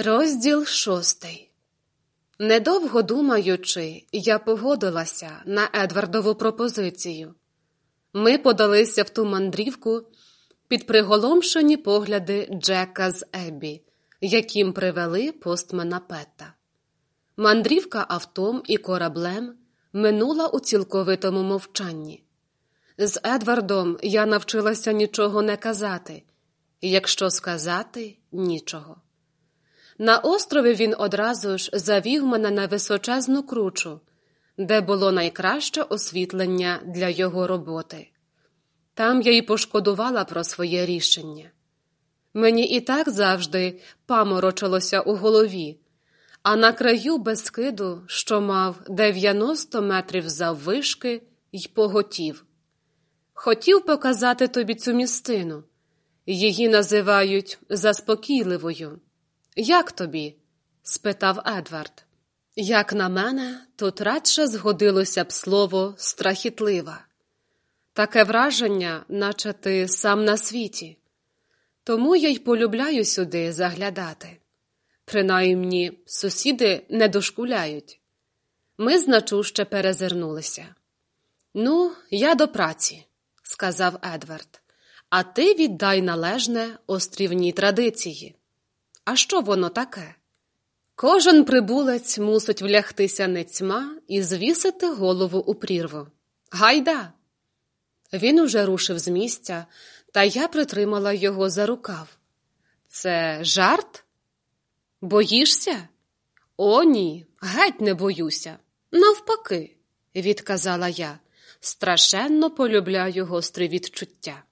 Розділ шостий. Недовго думаючи, я погодилася на Едвардову пропозицію. Ми подалися в ту мандрівку під приголомшені погляди Джека з Еббі, яким привели постмена Петта. Мандрівка автом і кораблем минула у цілковитому мовчанні. З Едвардом я навчилася нічого не казати, якщо сказати нічого. На острові він одразу ж завів мене на височезну кручу, де було найкраще освітлення для його роботи. Там я й пошкодувала про своє рішення. Мені і так завжди паморочилося у голові, а на краю безкиду, що мав 90 метрів заввишки, й поготів. Хотів показати тобі цю містину. Її називають заспокійливою. Як тобі? спитав Едвард. Як на мене, тут радше згодилося б слово страхітлива. Таке враження, наче ти сам на світі. Тому я й полюбляю сюди заглядати. Принаймні, сусіди не дошкуляють. Ми значуще перезирнулися. Ну, я до праці, сказав Едвард, а ти віддай належне острівній традиції. А що воно таке? Кожен прибулець мусить влягтися нецьма і звісити голову у прірву. Гайда! Він уже рушив з місця, та я притримала його за рукав. Це жарт? Боїшся? О, ні, геть не боюся. Навпаки, відказала я, страшенно полюбляю гострі відчуття.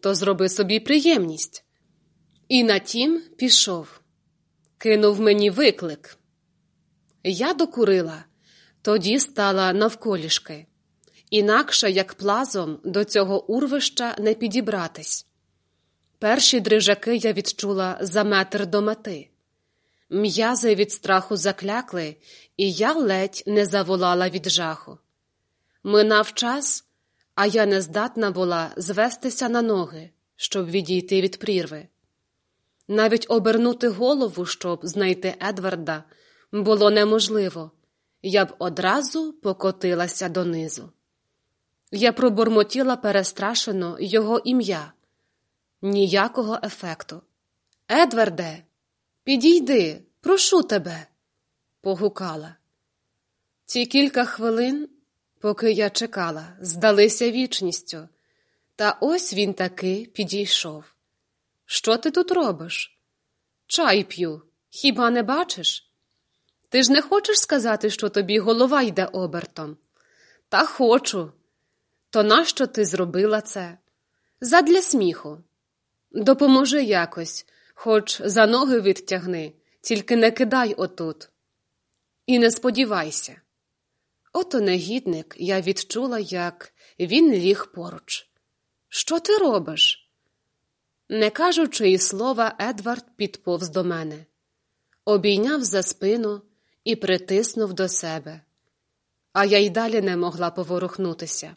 То зроби собі приємність. І на тім пішов, кинув мені виклик. Я докурила, тоді стала навколішки, інакше, як плазом, до цього урвища не підібратись. Перші дрижаки я відчула за метр до мети. М'язи від страху заклякли, і я ледь не заволала від жаху. Минав час, а я не здатна була звестися на ноги, щоб відійти від прірви. Навіть обернути голову, щоб знайти Едварда, було неможливо, я б одразу покотилася донизу. Я пробурмотіла перестрашено його ім'я. Ніякого ефекту. Едварде, підійди, прошу тебе, погукала. Ці кілька хвилин, поки я чекала, здалися вічністю, та ось він таки підійшов. Що ти тут робиш? Чай п'ю, хіба не бачиш? Ти ж не хочеш сказати, що тобі голова йде обертом? Та хочу. То нащо ти зробила це? Задля сміху. Допоможи якось, хоч за ноги відтягни, тільки не кидай отут. І не сподівайся. Ото негідник я відчула, як він ліг поруч. Що ти робиш? Не кажучи і слова, Едвард підповз до мене, обійняв за спину і притиснув до себе, а я й далі не могла поворухнутися.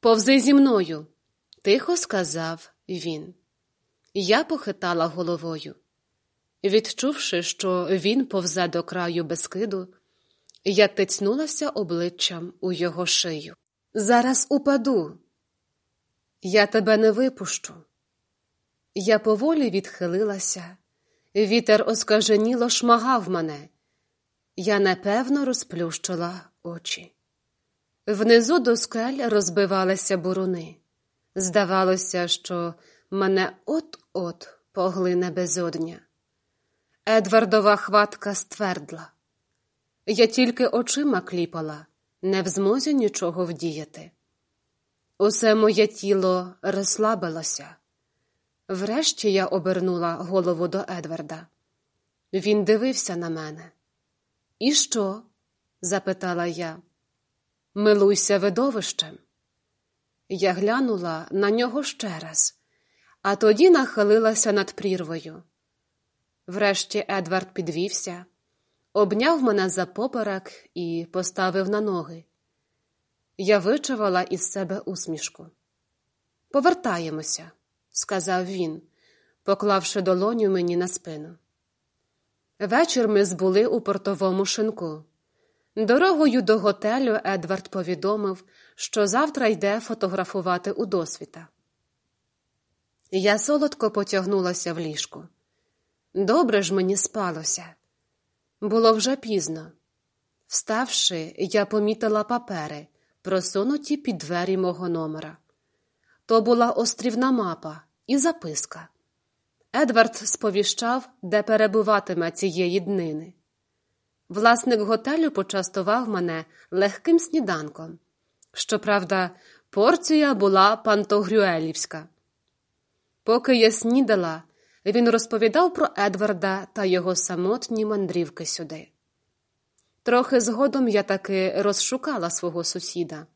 Повзи зі мною, тихо сказав він. Я похитала головою. Відчувши, що він повзе до краю безкиду, я тицнулася обличчям у його шию. Зараз упаду. Я тебе не випущу. Я поволі відхилилася, вітер оскаженіло шмагав мене. Я непевно розплющила очі. Внизу до скель розбивалися буруни. Здавалося, що мене от-от поглине безодня. Едвардова хватка ствердла. Я тільки очима кліпала, не в змозі нічого вдіяти. Усе моє тіло розслабилося. Врешті я обернула голову до Едварда. Він дивився на мене. І що? запитала я. Милуйся видовищем. Я глянула на нього ще раз, а тоді нахилилася над прірвою. Врешті Едвард підвівся, обняв мене за поперек і поставив на ноги. Я вичавала із себе усмішку. Повертаємося сказав він, поклавши долоню мені на спину. Вечір ми збули у портовому шинку. Дорогою до готелю Едвард повідомив, що завтра йде фотографувати у досвіта. Я солодко потягнулася в ліжку. Добре ж мені спалося. Було вже пізно. Вставши, я помітила папери, просунуті під двері мого номера. То була острівна мапа і записка. Едвард сповіщав, де перебуватиме цієї днини. Власник готелю почастував мене легким сніданком. Щоправда, порція була пантогрюелівська. Поки я снідала, він розповідав про Едварда та його самотні мандрівки сюди. Трохи згодом я таки розшукала свого сусіда,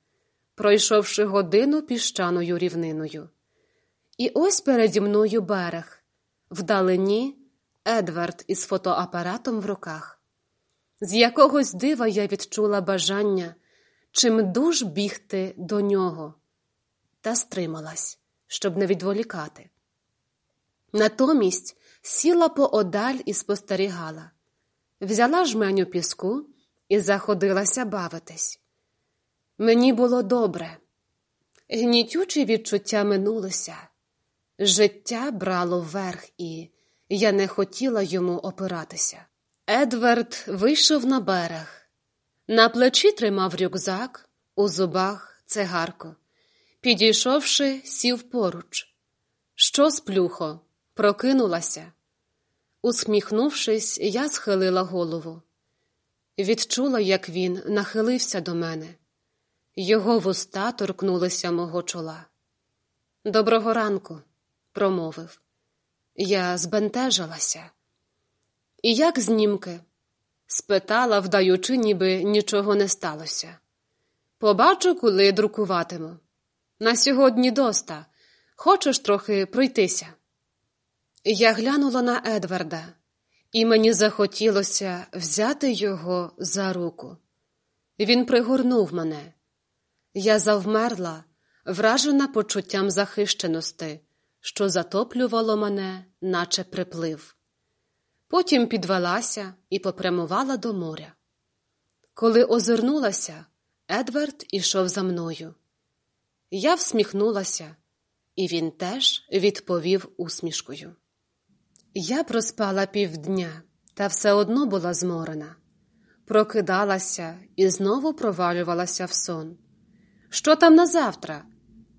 пройшовши годину піщаною рівниною. І ось переді мною берег, вдалині Едвард із фотоапаратом в руках. З якогось дива я відчула бажання чим дуж бігти до нього, та стрималась, щоб не відволікати. Натомість сіла поодаль і спостерігала, взяла жменю піску і заходилася бавитись. Мені було добре, гнітючі відчуття минулося, життя брало вверх, і я не хотіла йому опиратися. Едвард вийшов на берег, на плечі тримав рюкзак, у зубах цигарку. Підійшовши, сів поруч. Що сплюхо? Прокинулася. Усміхнувшись, я схилила голову. Відчула, як він нахилився до мене. Його вуста торкнулися мого чола. Доброго ранку, промовив. Я збентежилася. І як знімки? спитала, вдаючи, ніби нічого не сталося. Побачу, коли друкуватиму. На сьогодні доста. Хочеш трохи пройтися? Я глянула на Едварда, і мені захотілося взяти його за руку. Він пригорнув мене. Я завмерла, вражена почуттям захищеності, що затоплювало мене, наче приплив. Потім підвелася і попрямувала до моря. Коли озирнулася, Едвард ішов за мною. Я всміхнулася, і він теж відповів усмішкою. Я проспала півдня, та все одно була зморена, прокидалася і знову провалювалася в сон. Що там на завтра?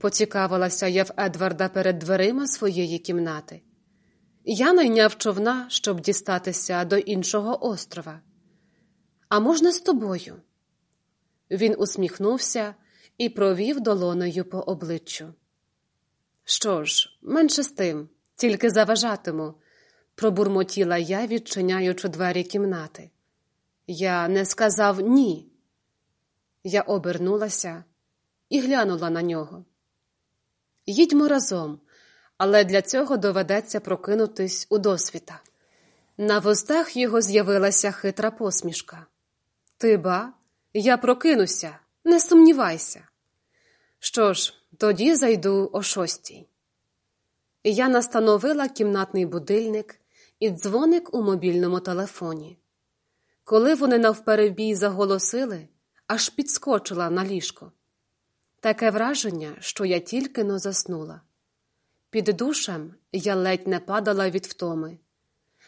Поцікавилася я в Едварда перед дверима своєї кімнати. Я найняв човна, щоб дістатися до іншого острова. А можна з тобою? Він усміхнувся і провів долоною по обличчю. Що ж, менше з тим, тільки заважатиму, пробурмотіла я, відчиняючи двері кімнати. Я не сказав ні. Я обернулася і глянула на нього. Їдьмо разом, але для цього доведеться прокинутись у досвіта. На вустах його з'явилася хитра посмішка. Ти ба, я прокинуся, не сумнівайся. Що ж, тоді зайду о шостій. Я настановила кімнатний будильник і дзвоник у мобільному телефоні. Коли вони навперебій заголосили, аж підскочила на ліжко. Таке враження, що я тільки но заснула. Під душем я ледь не падала від втоми.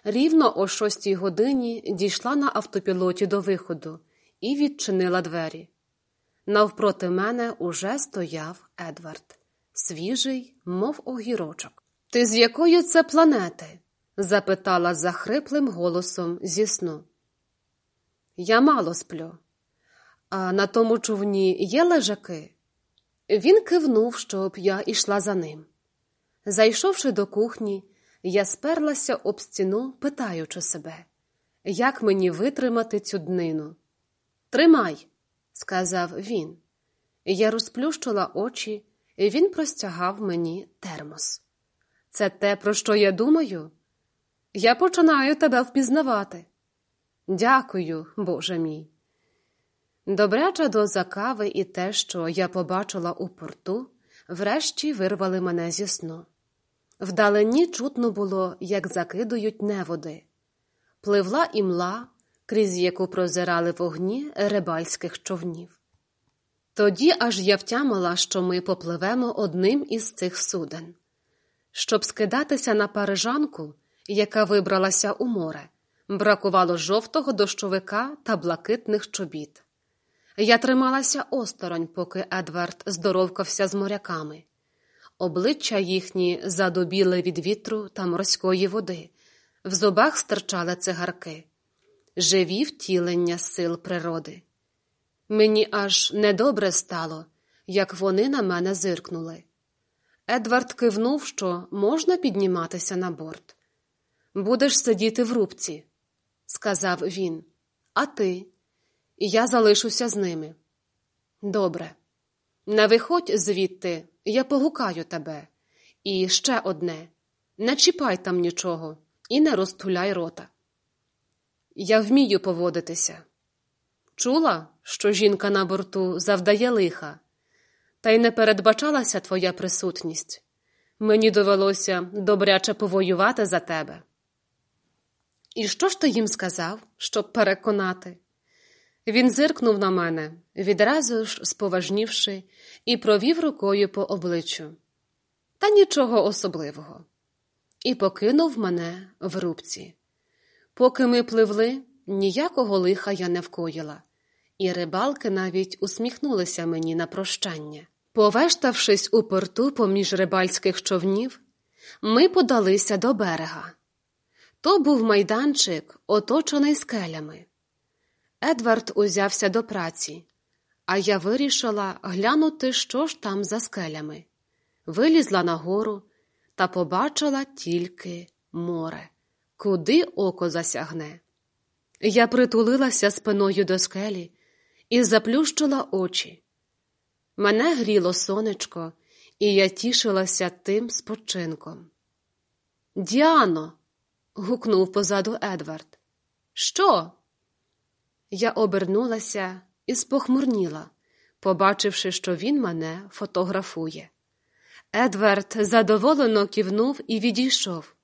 Рівно о шостій годині дійшла на автопілоті до виходу і відчинила двері. Навпроти мене уже стояв Едвард, свіжий, мов огірочок. Ти з якої це планети? запитала захриплим голосом зі сну. Я мало сплю. А на тому човні є лежаки? Він кивнув, щоб я ішла за ним. Зайшовши до кухні, я сперлася об стіну, питаючи себе, як мені витримати цю днину. Тримай, сказав він. Я розплющила очі, і він простягав мені термос. Це те, про що я думаю? Я починаю тебе впізнавати. Дякую, Боже мій. Добряча доза кави і те, що я побачила у порту, врешті вирвали мене зі сну. Вдалині чутно було, як закидують неводи. пливла імла, крізь яку прозирали вогні рибальських човнів. Тоді аж я втямила, що ми попливемо одним із цих суден. Щоб скидатися на парижанку, яка вибралася у море, бракувало жовтого дощовика та блакитних чобіт. Я трималася осторонь, поки Едвард здоровкався з моряками. Обличчя їхні задубіли від вітру та морської води, в зубах стирчали цигарки, живі втілення сил природи. Мені аж недобре стало, як вони на мене зиркнули. Едвард кивнув, що можна підніматися на борт. Будеш сидіти в рубці, сказав він, а ти? Я залишуся з ними. Добре, не виходь звідти, я погукаю тебе. І ще одне не чіпай там нічого і не розтуляй рота. Я вмію поводитися. Чула, що жінка на борту завдає лиха, та й не передбачалася твоя присутність. Мені довелося добряче повоювати за тебе. І що ж ти їм сказав, щоб переконати? Він зиркнув на мене, відразу ж споважнівши, і провів рукою по обличчю. Та нічого особливого. І покинув мене в рубці. Поки ми пливли, ніякого лиха я не вкоїла, і рибалки навіть усміхнулися мені на прощання. Повештавшись у порту поміж рибальських човнів, ми подалися до берега. То був майданчик, оточений скелями. Едвард узявся до праці, а я вирішила глянути, що ж там за скелями. Вилізла нагору та побачила тільки море, куди око засягне. Я притулилася спиною до скелі і заплющила очі. Мене гріло сонечко, і я тішилася тим спочинком. Діано. гукнув позаду Едвард. Що? Я обернулася і спохмурніла, побачивши, що він мене фотографує. Едвард задоволено кивнув і відійшов.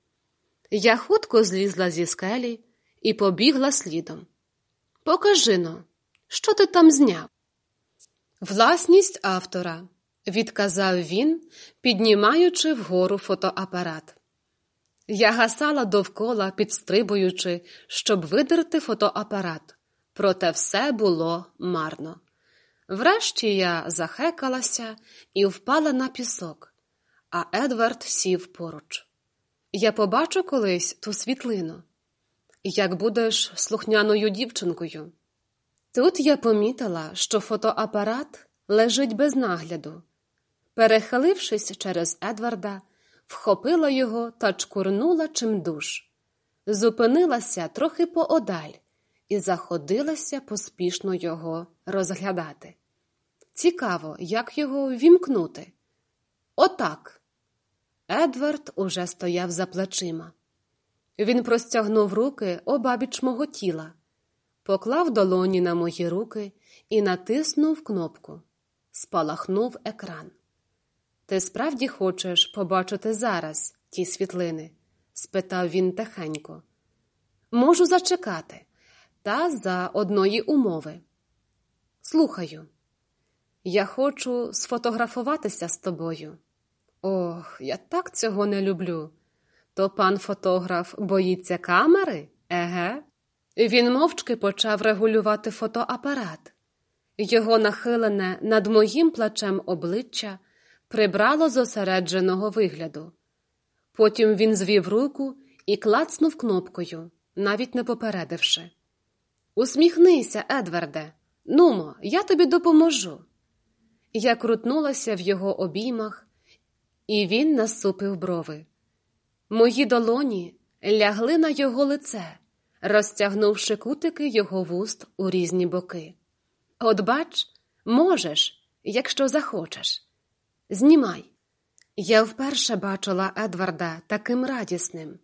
Я хутко злізла зі скелі і побігла слідом. Покажи но, що ти там зняв? Власність автора, відказав він, піднімаючи вгору фотоапарат. Я гасала довкола, підстрибуючи, щоб видерти фотоапарат, проте все було марно. Врешті я захекалася і впала на пісок, а Едвард сів поруч. Я побачу колись ту світлину, як будеш слухняною дівчинкою. Тут я помітила, що фотоапарат лежить без нагляду. Перехилившись через Едварда, вхопила його та чкурнула чимдуж. Зупинилася трохи поодаль і заходилася поспішно його розглядати. Цікаво, як його вімкнути. Отак. Едвард уже стояв за плечима. Він простягнув руки обабіч мого тіла поклав долоні на мої руки і натиснув кнопку. Спалахнув екран. Ти справді хочеш побачити зараз ті світлини? спитав він тихенько. Можу зачекати, та за одної умови. Слухаю, я хочу сфотографуватися з тобою. Ох, я так цього не люблю. То пан фотограф боїться камери, еге? Він мовчки почав регулювати фотоапарат. Його нахилене над моїм плачем обличчя прибрало зосередженого вигляду. Потім він звів руку і клацнув кнопкою, навіть не попередивши. Усміхнися, Едварде, нумо, я тобі допоможу. Я крутнулася в його обіймах, і він насупив брови. Мої долоні лягли на його лице розтягнувши кутики його вуст у різні боки. От бач, можеш, якщо захочеш. Знімай. Я вперше бачила Едварда таким радісним,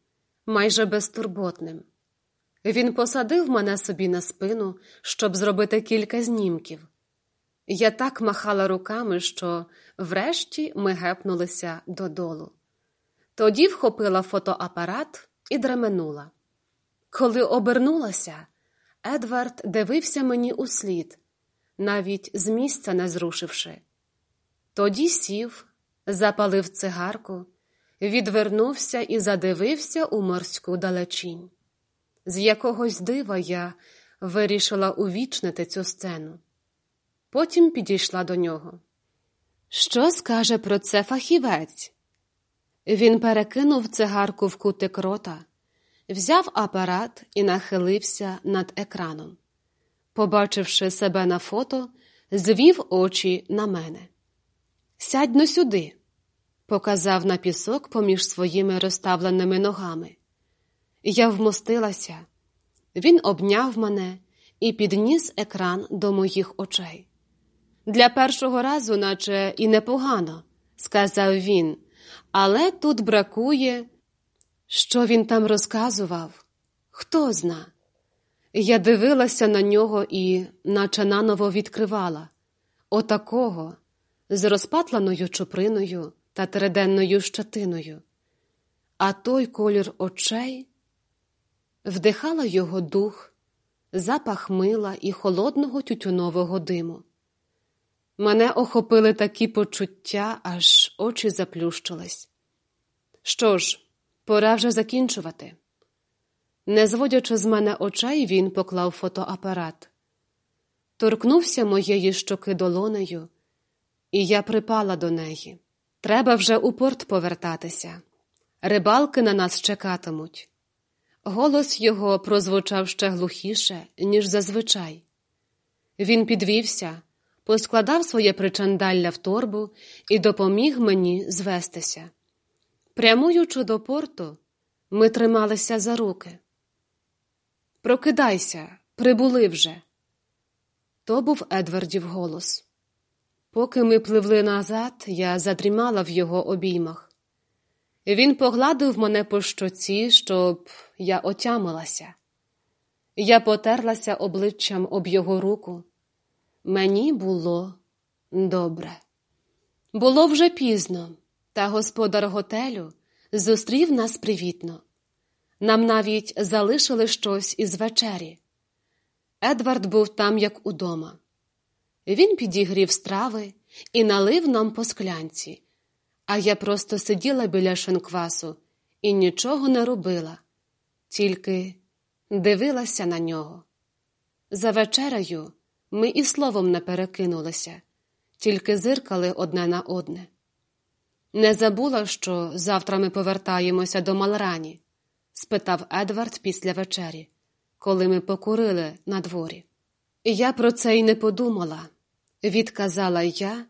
майже безтурботним. Він посадив мене собі на спину, щоб зробити кілька знімків. Я так махала руками, що врешті ми гепнулися додолу. Тоді вхопила фотоапарат і дременула. Коли обернулася, Едвард дивився мені у слід, навіть з місця не зрушивши. Тоді сів, запалив цигарку, відвернувся і задивився у морську далечінь. З якогось дива я вирішила увічнити цю сцену. Потім підійшла до нього. Що скаже про це фахівець? Він перекинув цигарку в кутик рота, взяв апарат і нахилився над екраном. Побачивши себе на фото, звів очі на мене. Сядь но сюди, показав на пісок поміж своїми розставленими ногами. Я вмостилася, він обняв мене і підніс екран до моїх очей. Для першого разу, наче і непогано, сказав він, але тут бракує. Що він там розказував? Хто зна? Я дивилася на нього і, наче наново відкривала отакого, з розпатланою чуприною та триденною щатиною, а той колір очей вдихала його дух, запах мила і холодного тютюнового диму. Мене охопили такі почуття, аж очі заплющились. Що ж, пора вже закінчувати. Не зводячи з мене очей, він поклав фотоапарат, торкнувся моєї щоки долонею, і я припала до неї. Треба вже у порт повертатися. Рибалки на нас чекатимуть. Голос його прозвучав ще глухіше, ніж зазвичай. Він підвівся поскладав своє причандалля в торбу і допоміг мені звестися. Прямуючи до порту, ми трималися за руки. Прокидайся, прибули вже. То був Едвардів голос. Поки ми пливли назад, я задрімала в його обіймах. Він погладив мене по щоці, щоб я отямилася. Я потерлася обличчям об його руку. Мені було добре. Було вже пізно, та господар готелю зустрів нас привітно. Нам навіть залишили щось із вечері. Едвард був там, як удома. Він підігрів страви і налив нам по склянці, а я просто сиділа біля шинквасу і нічого не робила, тільки дивилася на нього. За вечерею ми і словом не перекинулися, тільки зиркали одне на одне. Не забула, що завтра ми повертаємося до Малрані? спитав Едвард після вечері, коли ми покурили на дворі. Я про це й не подумала, відказала я,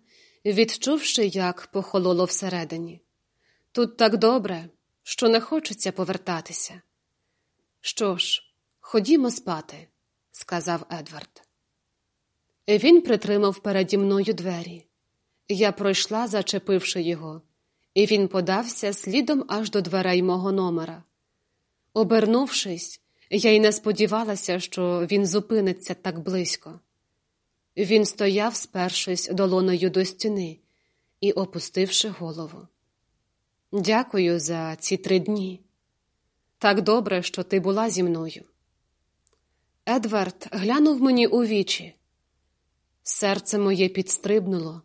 відчувши, як похололо всередині. Тут так добре, що не хочеться повертатися. Що ж, ходімо спати, сказав Едвард. Він притримав переді мною двері. Я пройшла, зачепивши його, і він подався слідом аж до дверей мого номера. Обернувшись, я й не сподівалася, що він зупиниться так близько. Він стояв, спершись долоною до стіни і опустивши голову. Дякую за ці три дні. Так добре, що ти була зі мною. Едвард глянув мені у вічі. Серце моє підстрибнуло,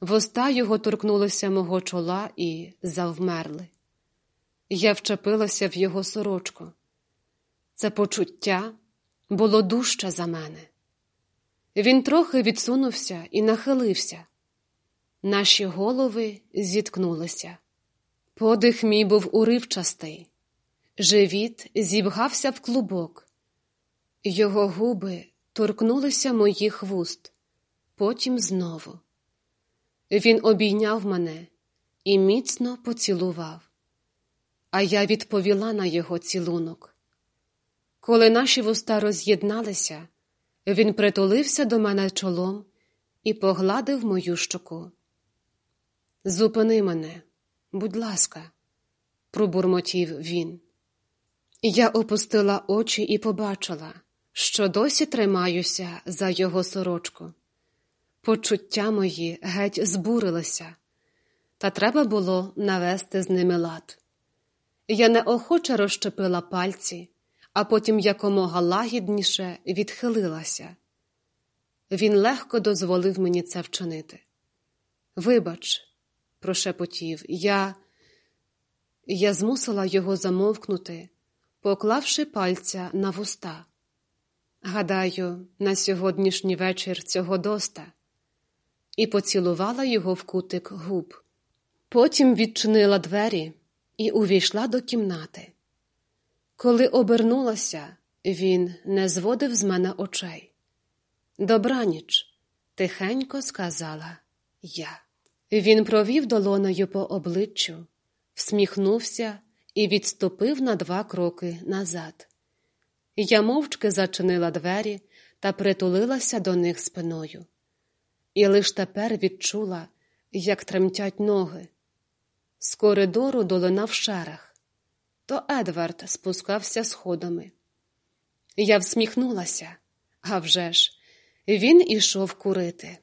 воста його торкнулися мого чола і завмерли. Я вчепилася в його сорочку. Це почуття було дужче за мене. Він трохи відсунувся і нахилився. Наші голови зіткнулися. Подих мій був уривчастий, живіт зібгався в клубок, його губи торкнулися моїх вуст потім знову. Він обійняв мене і міцно поцілував, а я відповіла на його цілунок. Коли наші вуста роз'єдналися, він притулився до мене чолом і погладив мою щоку. Зупини мене, будь ласка, пробурмотів він. Я опустила очі і побачила, що досі тримаюся за його сорочку. Почуття мої геть збурилися, та треба було навести з ними лад. Я неохоче розщепила пальці, а потім якомога лагідніше відхилилася. Він легко дозволив мені це вчинити. Вибач, прошепотів, я Я змусила його замовкнути, поклавши пальця на вуста. Гадаю, на сьогоднішній вечір цього доста, і поцілувала його в кутик губ. Потім відчинила двері і увійшла до кімнати. Коли обернулася, він не зводив з мене очей. Добраніч, тихенько сказала я. Він провів долоною по обличчю, всміхнувся і відступив на два кроки назад. Я мовчки зачинила двері та притулилася до них спиною. І лиш тепер відчула, як тремтять ноги. З коридору долинав шерех, то Едвард спускався сходами. Я всміхнулася, а вже ж, він ішов курити.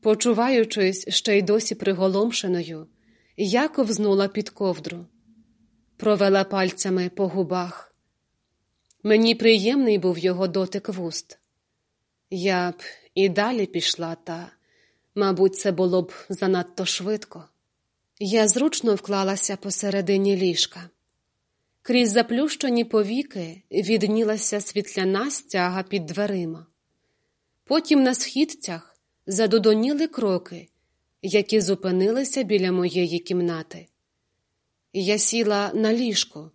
Почуваючись ще й досі приголомшеною, я ковзнула під ковдру, провела пальцями по губах. Мені приємний був його дотик вуст. Я б і далі пішла, та, мабуть, це було б занадто швидко. Я зручно вклалася посередині ліжка. Крізь заплющені повіки віднілася світляна стяга під дверима. Потім на східцях задудоніли кроки, які зупинилися біля моєї кімнати. Я сіла на ліжку.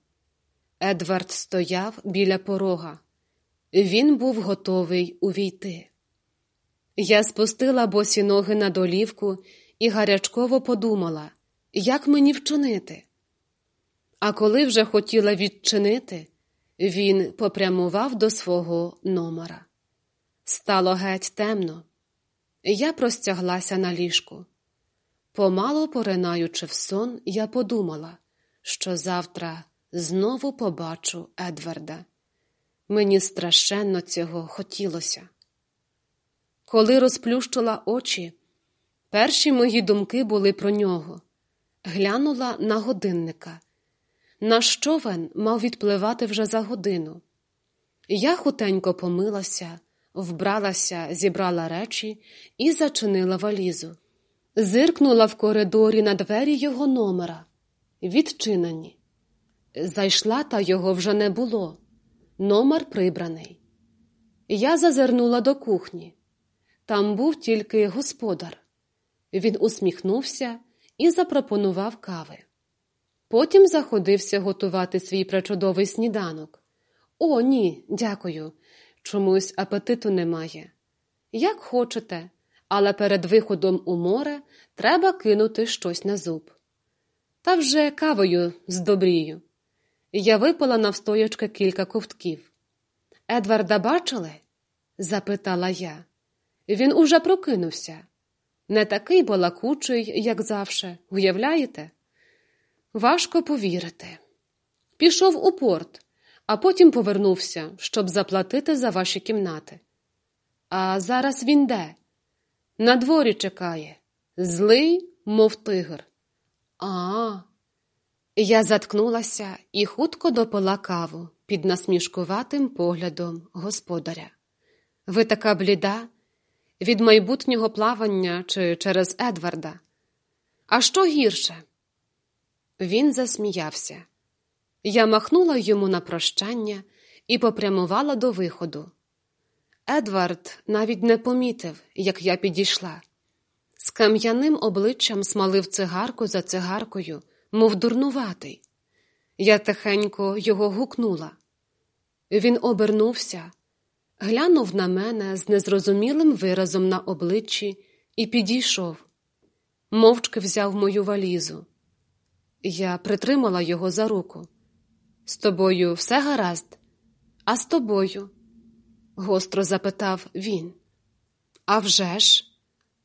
Едвард стояв біля порога. Він був готовий увійти. Я спустила босі ноги на долівку і гарячково подумала, як мені вчинити. А коли вже хотіла відчинити, він попрямував до свого номера. Стало геть темно. Я простяглася на ліжку. Помало поринаючи в сон, я подумала, що завтра знову побачу Едварда. Мені страшенно цього хотілося. Коли розплющила очі, перші мої думки були про нього. Глянула на годинника. Наш човен мав відпливати вже за годину. Я хутенько помилася, вбралася, зібрала речі і зачинила валізу. Зиркнула в коридорі на двері його номера, відчинені. Зайшла, та його вже не було. Номер прибраний. Я зазирнула до кухні. Там був тільки господар. Він усміхнувся і запропонував кави. Потім заходився готувати свій пречудовий сніданок. О, ні, дякую. Чомусь апетиту немає. Як хочете, але перед виходом у море треба кинути щось на зуб. Та вже кавою здобрію. Я випила навстоячки кілька ковтків. Едварда бачили? запитала я. Він уже прокинувся. Не такий балакучий, як завше, уявляєте? Важко повірити. Пішов у порт, а потім повернувся, щоб заплатити за ваші кімнати. А зараз він де? На дворі чекає, злий, мов тигр. А. Я заткнулася і хутко допила каву під насмішкуватим поглядом господаря. Ви така бліда від майбутнього плавання чи через Едварда. А що гірше? Він засміявся. Я махнула йому на прощання і попрямувала до виходу. Едвард навіть не помітив, як я підійшла. З кам'яним обличчям смалив цигарку за цигаркою, мов дурнуватий. Я тихенько його гукнула. Він обернувся, глянув на мене з незрозумілим виразом на обличчі і підійшов. Мовчки взяв мою валізу. Я притримала його за руку. З тобою все гаразд, а з тобою? гостро запитав він. «А вже ж,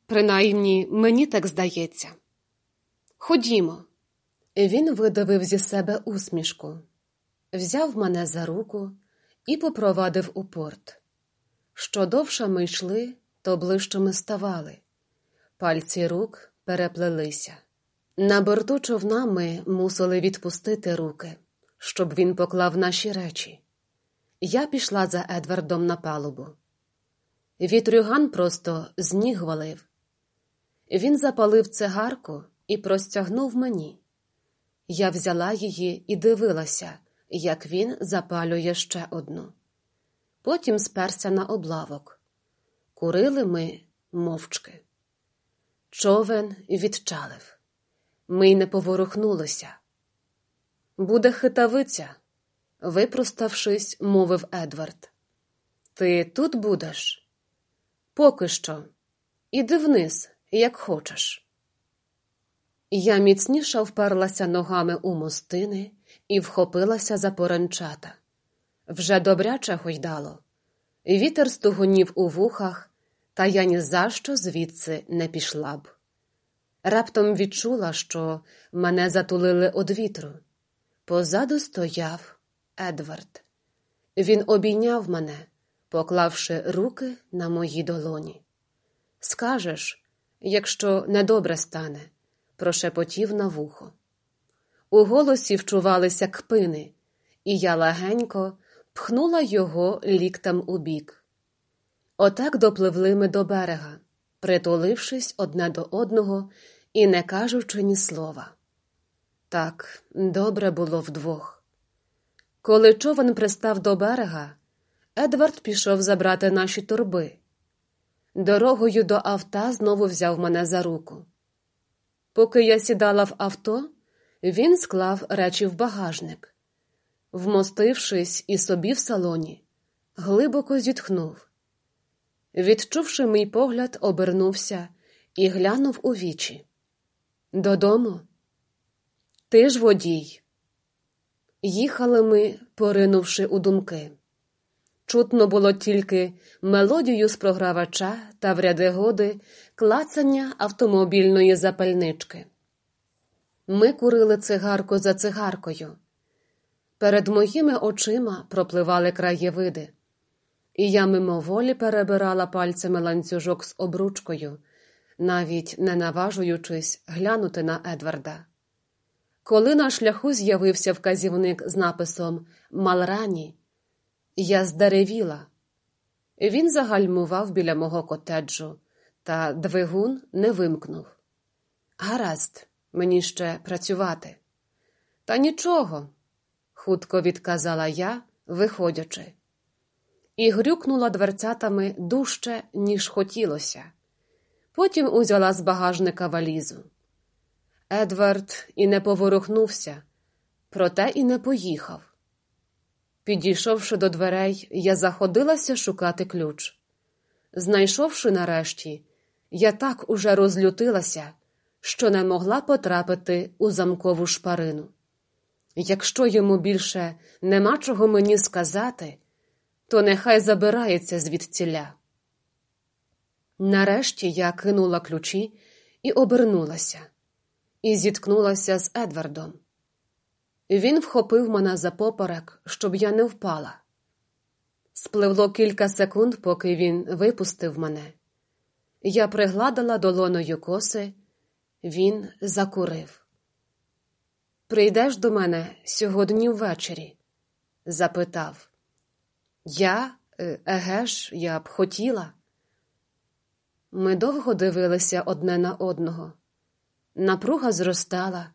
принаймні мені так здається. Ходімо. Він видавив зі себе усмішку, взяв мене за руку і попровадив у порт. Що довше ми йшли, то ближче ми ставали. Пальці рук переплелися. На борту човна ми мусили відпустити руки, щоб він поклав наші речі. Я пішла за Едвардом на палубу. Вітрюган просто з ніг валив. Він запалив цигарку і простягнув мені. Я взяла її і дивилася, як він запалює ще одну. Потім сперся на облавок. Курили ми мовчки. Човен відчалив. Ми й не поворухнулися. Буде хитавиця, випроставшись, мовив Едвард. Ти тут будеш? Поки що. Іди вниз, як хочеш. Я міцніше вперлася ногами у мостини і вхопилася за поранчата. Вже добряче гойдало. Вітер стугонів у вухах, та я ні за що звідси не пішла б. Раптом відчула, що мене затулили од вітру. Позаду стояв Едвард. Він обійняв мене, поклавши руки на мої долоні. Скажеш, якщо недобре стане, прошепотів на вухо. У голосі вчувалися кпини, і я легенько пхнула його ліктем у бік. Отак допливли ми до берега, притулившись одне до одного і не кажучи ні слова. Так, добре було вдвох. Коли човен пристав до берега, Едвард пішов забрати наші торби. Дорогою до авто знову взяв мене за руку. Поки я сідала в авто, він склав речі в багажник. Вмостившись і собі в салоні, глибоко зітхнув. Відчувши мій погляд, обернувся і глянув у вічі. Додому? Ти ж водій. Їхали ми, поринувши у думки. Чутно було тільки мелодію з програвача та в ряди годи клацання автомобільної запальнички. Ми курили цигарку за цигаркою. Перед моїми очима пропливали краєвиди, і я мимоволі перебирала пальцями ланцюжок з обручкою, навіть не наважуючись глянути на Едварда. Коли на шляху з'явився вказівник з написом Малрані, я здеревіла. Він загальмував біля мого котеджу, та двигун не вимкнув. Гаразд, мені ще працювати. Та нічого, хутко відказала я, виходячи, і грюкнула дверцятами дужче, ніж хотілося. Потім узяла з багажника валізу. Едвард і не поворухнувся, проте і не поїхав. Підійшовши до дверей, я заходилася шукати ключ. Знайшовши нарешті, я так уже розлютилася, що не могла потрапити у замкову шпарину. Якщо йому більше нема чого мені сказати, то нехай забирається звідціля. Нарешті я кинула ключі і обернулася, і зіткнулася з Едвардом. Він вхопив мене за поперек, щоб я не впала. Спливло кілька секунд, поки він випустив мене. Я пригладила долоною коси, він закурив. Прийдеш до мене сьогодні ввечері? запитав. Я, е, еге ж, я б хотіла. Ми довго дивилися одне на одного. Напруга зростала.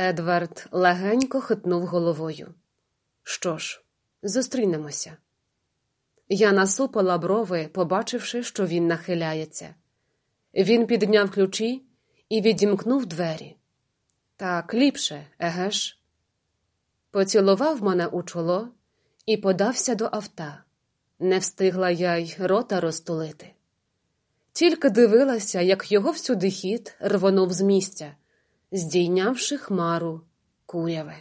Едвард легенько хитнув головою. Що ж, зустрінемося. Я насупила брови, побачивши, що він нахиляється. Він підняв ключі і відімкнув двері. Так ліпше, еге ж? Поцілував мене у чоло і подався до авта. Не встигла я й рота розтулити. Тільки дивилася, як його всюди хід рвонув з місця здійнявши хмару куряви.